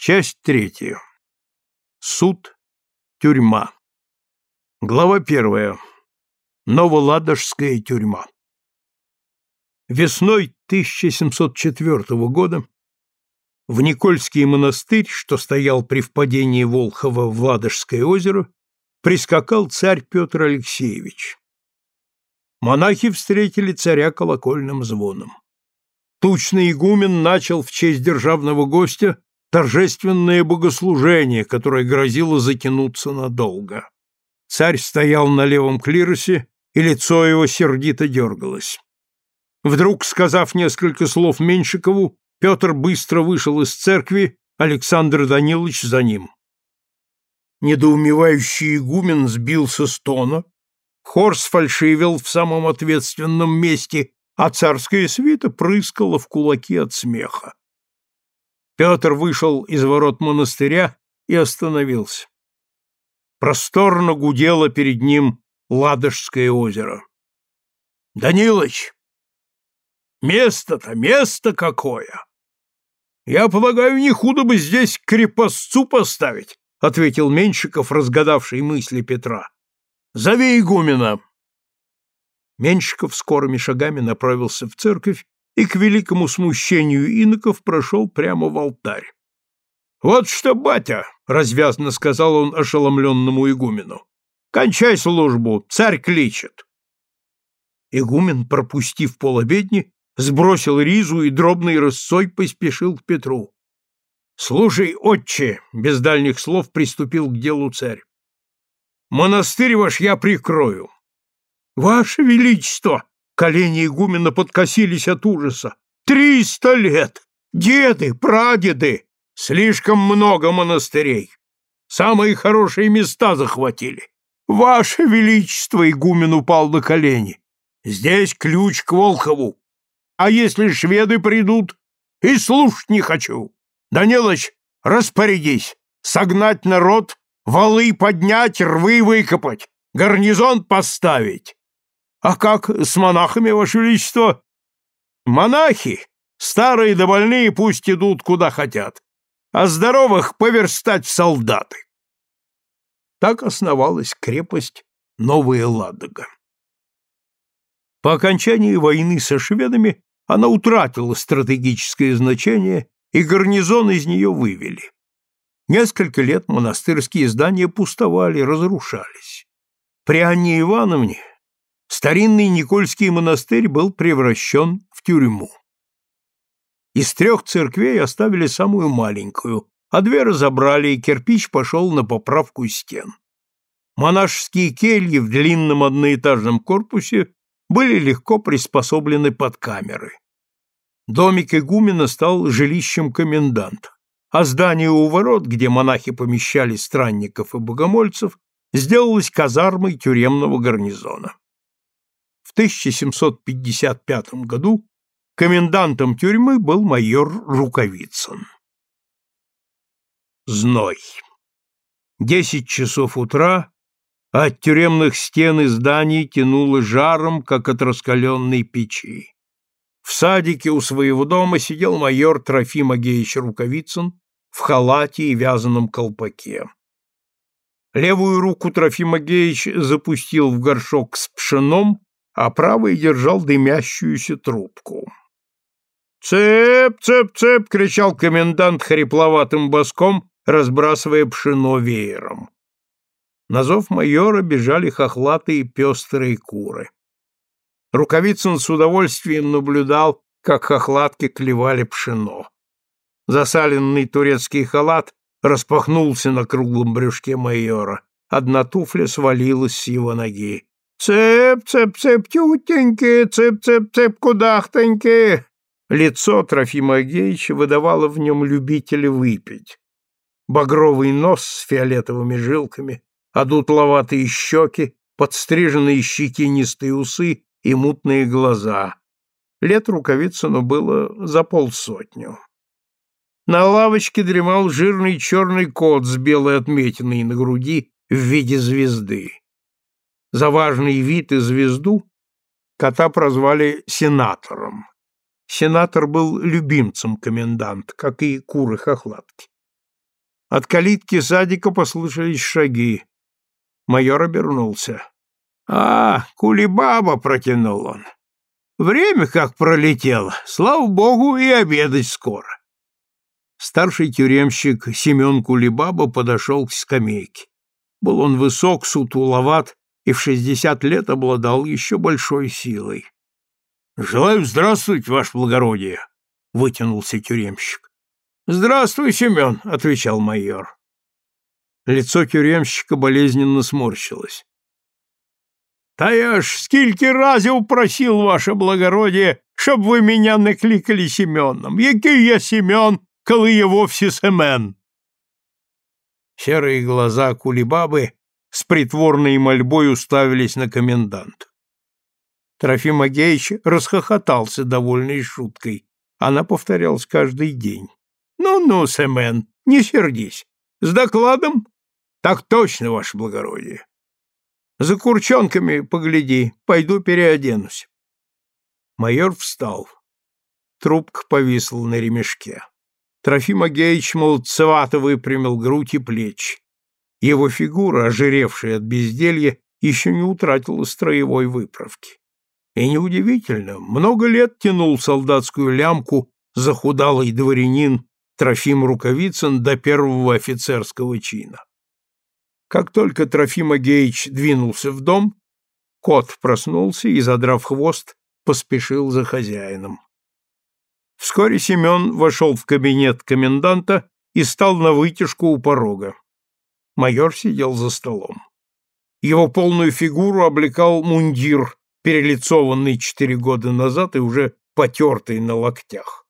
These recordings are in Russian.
Часть третья. Суд. Тюрьма. Глава первая. Новоладожская тюрьма. Весной 1704 года в Никольский монастырь, что стоял при впадении Волхова в Ладожское озеро, прискакал царь Петр Алексеевич. Монахи встретили царя колокольным звоном. Тучный игумен начал в честь державного гостя торжественное богослужение, которое грозило затянуться надолго. Царь стоял на левом клиросе, и лицо его сердито дергалось. Вдруг, сказав несколько слов Меньшикову, Петр быстро вышел из церкви, Александр Данилович за ним. Недоумевающий игумен сбился с тона, хор сфальшивил в самом ответственном месте, а царская свита прыскала в кулаки от смеха. Петр вышел из ворот монастыря и остановился. Просторно гудело перед ним Ладожское озеро. — Данилыч, место-то место какое! Я полагаю, не худо бы здесь крепостцу поставить, — ответил Меньшиков, разгадавший мысли Петра. — Зови игумена. Меньшиков скорыми шагами направился в церковь и к великому смущению иноков прошел прямо в алтарь. «Вот что, батя!» — развязно сказал он ошеломленному игумену. «Кончай службу, царь кличет!» Игумен, пропустив полобедни, сбросил ризу и дробной рысцой поспешил к Петру. «Слушай, отче!» — без дальних слов приступил к делу царь. «Монастырь ваш я прикрою». «Ваше Величество!» Колени игумена подкосились от ужаса. «Триста лет! Деды, прадеды! Слишком много монастырей! Самые хорошие места захватили! Ваше Величество!» Игумен упал на колени. «Здесь ключ к Волхову! А если шведы придут? И слушать не хочу! Данилыч, распорядись! Согнать народ, валы поднять, рвы выкопать, гарнизон поставить!» А как с монахами, Ваше Величество? Монахи, старые да больные, пусть идут куда хотят, а здоровых поверстать в солдаты. Так основалась крепость Новая Ладога. По окончании войны со шведами она утратила стратегическое значение, и гарнизон из нее вывели. Несколько лет монастырские здания пустовали, разрушались. При Анне Ивановне старинный Никольский монастырь был превращен в тюрьму. Из трех церквей оставили самую маленькую, а две разобрали, и кирпич пошел на поправку стен. Монашеские кельи в длинном одноэтажном корпусе были легко приспособлены под камеры. Домик игумена стал жилищем коменданта, а здание у ворот, где монахи помещали странников и богомольцев, сделалось казармой тюремного гарнизона. В 1755 году комендантом тюрьмы был майор Рукавицын. Зной. Десять часов утра, а от тюремных стен и зданий тянуло жаром, как от раскаленной печи. В садике у своего дома сидел майор Трофим Агеевич Рукавицын в халате и вязаном колпаке. Левую руку Трофим Агеевич запустил в горшок с пшеном, а правой держал дымящуюся трубку. «Цеп, цеп, цеп!» — кричал комендант хрипловатым боском, разбрасывая пшено веером. На зов майора бежали хохлатые пестрые куры. Рукавицын с удовольствием наблюдал, как хохлатки клевали пшено. Засаленный турецкий халат распахнулся на круглом брюшке майора. Одна туфля свалилась с его ноги. «Цеп, цеп, цеп, тютеньки, цеп, кудахтоньки!» Лицо Трофима Агеича выдавало в нем любителя выпить. Багровый нос с фиолетовыми жилками, одутловатые щеки, подстриженные щетинистые усы и мутные глаза. Лет Рукавицыну было за полсотню. На лавочке дремал жирный черный кот с белой отметиной на груди в виде звезды. За важный вид и звезду кота прозвали сенатором. Сенатор был любимцем коменданта, как и куры-хохлатки. От калитки садика послышались шаги. Майор обернулся. «А, кулибаба!» — протянул он. «Время как пролетело. Слава богу, и обедать скоро». Старший тюремщик Семен Кулибаба подошел к скамейке. Был он высок, сутуловат и в шестьдесят лет обладал еще большой силой. — Желаю здравствовать, ваше благородие! — вытянулся тюремщик. — Здравствуй, Семен! — отвечал майор. Лицо тюремщика болезненно сморщилось. — Та я ж скільки разів просил, ваше благородие, чтоб вы меня накликали Семеном. Який я Семен, коли я вовсе Семен? Серые глаза кулибабы с притворной мольбой уставились на коменданта. Трофим Агеич расхохотался довольной шуткой. Она повторялась каждый день. «Ну-ну, Семен, не сердись. С докладом? Так точно, ваше благородие. За курчонками погляди, пойду переоденусь». Майор встал. Трубка повисла на ремешке. Трофим Агеич молодцевато выпрямил грудь и плечи. Его фигура, ожиревшая от безделья, еще не утратила строевой выправки. И неудивительно, много лет тянул солдатскую лямку захудалый дворянин Трофим Рукавицын до первого офицерского чина. Как только Трофим Агеич двинулся в дом, кот проснулся и, задрав хвост, поспешил за хозяином. Вскоре Семен вошел в кабинет коменданта и стал на вытяжку у порога. Майор сидел за столом. Его полную фигуру облекал мундир, перелицованный четыре года назад и уже потертый на локтях.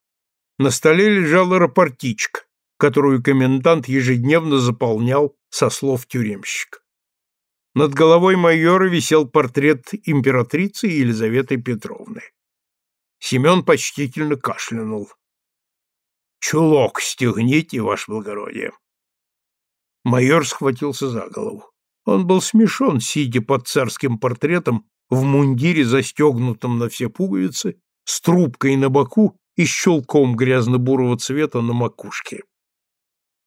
На столе лежала рапортичка, которую комендант ежедневно заполнял со слов тюремщика. Над головой майора висел портрет императрицы Елизаветы Петровны. Семен почтительно кашлянул. «Чулок стегните, ваше благородие!» Майор схватился за голову. Он был смешон, сидя под царским портретом в мундире, застегнутом на все пуговицы, с трубкой на боку и щелком грязно-бурого цвета на макушке.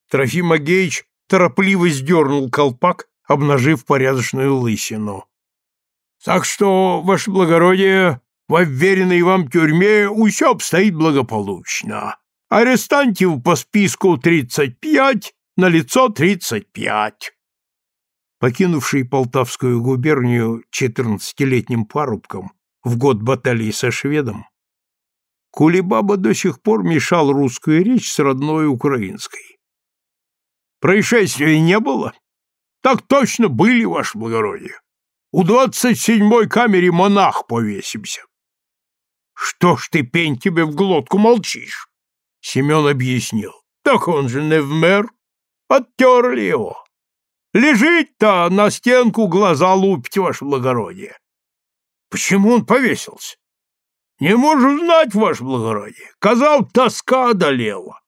Трофим Агеич торопливо сдернул колпак, обнажив порядочную лысину. — Так что, ваше благородие, в обверенной вам тюрьме все обстоит благополучно. Арестантів по списку тридцать пять, на лицо тридцать пять. Покинувший Полтавскую губернию четырнадцатилетним парубком в год баталии со шведом, Кулебаба до сих пор мешал русскую речь с родной украинской. Происшествия не было? Так точно были, ваше благородие. У двадцать седьмой камере монах повесимся. Что ж ты, пень, тебе в глотку молчишь? Семен объяснил. Так он же не вмер. Оттерли его. Лежит-то на стенку глаза лупить, ваше благородие. Почему он повесился? Не можу знать, ваше благородие. Казал, тоска одолела.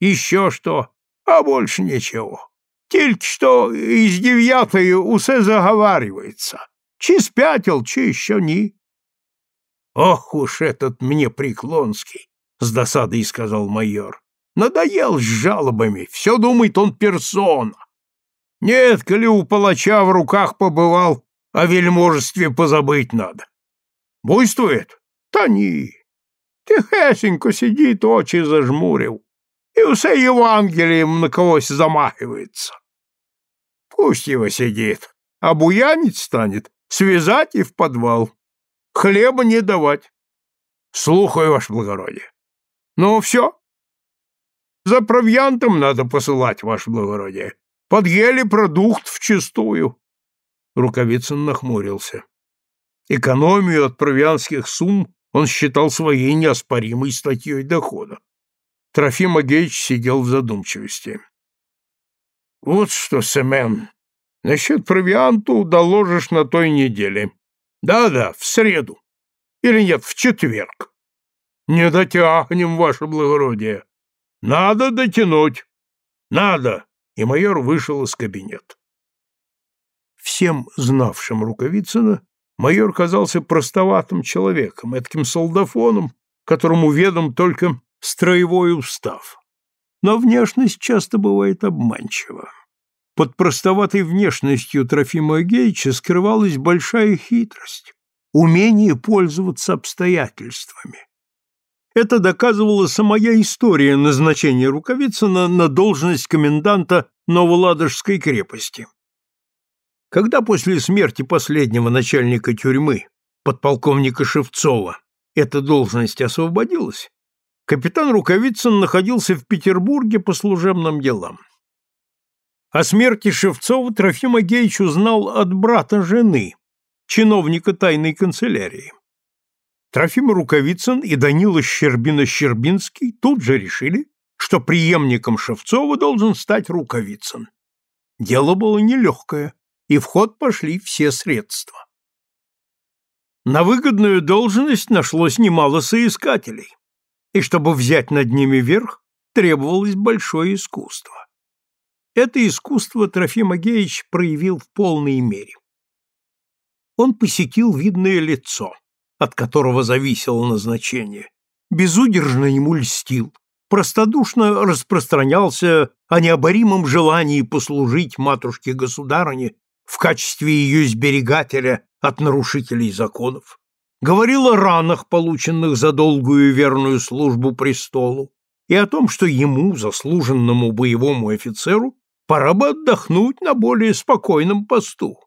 Еще что, а больше ничего. Тільки что из дев'ятої усе заговаривается. Чи спятил, чи еще ні. Ох уж этот мне Преклонский, с досадой сказал майор. Надоел с жалобами, все думает он персона. Нет, коли у палача в руках побывал, о вельможестве позабыть надо. Буйствует? Та ні. Тихесенько сидит, очи зажмурив, и усе Евангелием на когось замахивается. Пусть его сидит, а буянить станет, связать и в подвал. Хлеба не давать. Слухаю, ваше благородие. Ну, все. За провиантом надо посылать, ваше благородие. Подъели продукт вчистую. Рукавицын нахмурился. Экономию от провианских сумм он считал своей неоспоримой статьей дохода. Трофим Агеич сидел в задумчивости. — Вот что, Семен, насчет провианту доложишь на той неделе. Да-да, в среду. Или нет, в четверг. Не дотягнем, ваше благородие. Надо дотянуть. Надо. И майор вышел из кабинета. Всем знавшим Рукавицына майор казался простоватым человеком, этаким солдафоном, которому ведом только строевой устав. Но внешность часто бывает обманчива. Под простоватой внешностью Трофима Агеича скрывалась большая хитрость, умение пользоваться обстоятельствами. Это доказывала самая история назначения Рукавицына на должность коменданта Новоладожской крепости. Когда после смерти последнего начальника тюрьмы, подполковника Шевцова, эта должность освободилась, капитан Рукавицын находился в Петербурге по служебным делам. О смерти Шевцова Трофим Агеич узнал от брата жены, чиновника тайной канцелярии. Трофим Рукавицын и Данила Щербина-Щербинский тут же решили, что преемником Шевцова должен стать Рукавицын. Дело было нелегкое, и в ход пошли все средства. На выгодную должность нашлось немало соискателей, и чтобы взять над ними верх, требовалось большое искусство. Это искусство Трофим Агеич проявил в полной мере. Он посетил видное лицо, от которого зависело назначение, безудержно ему льстил, простодушно распространялся о необоримом желании послужить матушке-государыне в качестве ее сберегателя от нарушителей законов, говорил о ранах, полученных за долгую и верную службу престолу, и о том, что ему, заслуженному боевому офицеру, пора бы отдохнуть на более спокойном посту.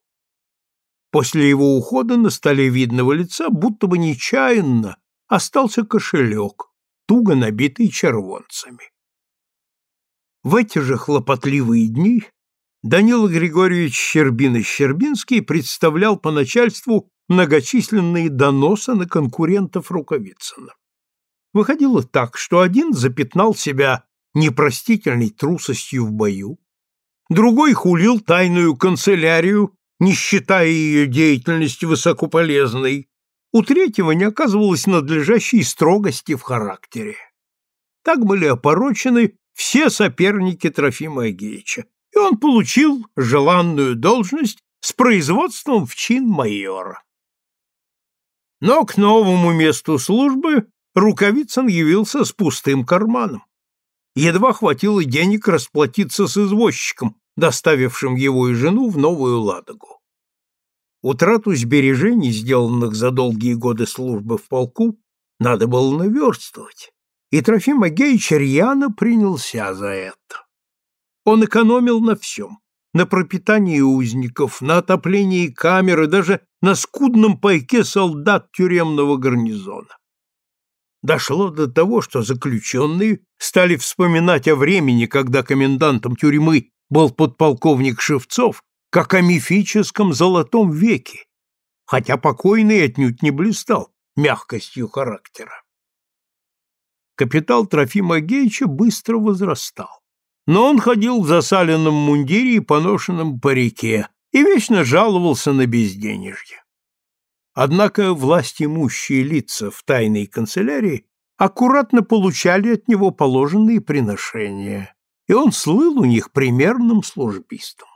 После его ухода на столе видного лица будто бы нечаянно остался кошелек, туго набитый червонцами. В эти же хлопотливые дни Данила Григорьевич Щербина-Щербинский представлял по начальству многочисленные доносы на конкурентов Рукавицына. Выходило так, что один запятнал себя непростительной трусостью в бою, другой хулил тайную канцелярию не считая ее деятельность высокополезной, у третьего не оказывалось надлежащей строгости в характере. Так были опорочены все соперники Трофима Агеича, и он получил желанную должность с производством в чин майора. Но к новому месту службы Рукавицын явился с пустым карманом. Едва хватило денег расплатиться с извозчиком, доставившим его и жену в Новую Ладогу. Утрату сбережений, сделанных за долгие годы службы в полку, надо было наверстывать, и Трофим Агеич рьяно принялся за это. Он экономил на всем — на пропитании узников, на отоплении камеры, даже на скудном пайке солдат тюремного гарнизона. Дошло до того, что заключенные стали вспоминать о времени, когда комендантом тюрьмы был подполковник Шевцов, как о мифическом золотом веке, хотя покойный отнюдь не блистал мягкостью характера. Капитал Трофима Геича быстро возрастал, но он ходил в засаленном мундире и поношенном парике и вечно жаловался на безденежье. Однако власть имущие лица в тайной канцелярии аккуратно получали от него положенные приношения, и он слыл у них примерным службистом.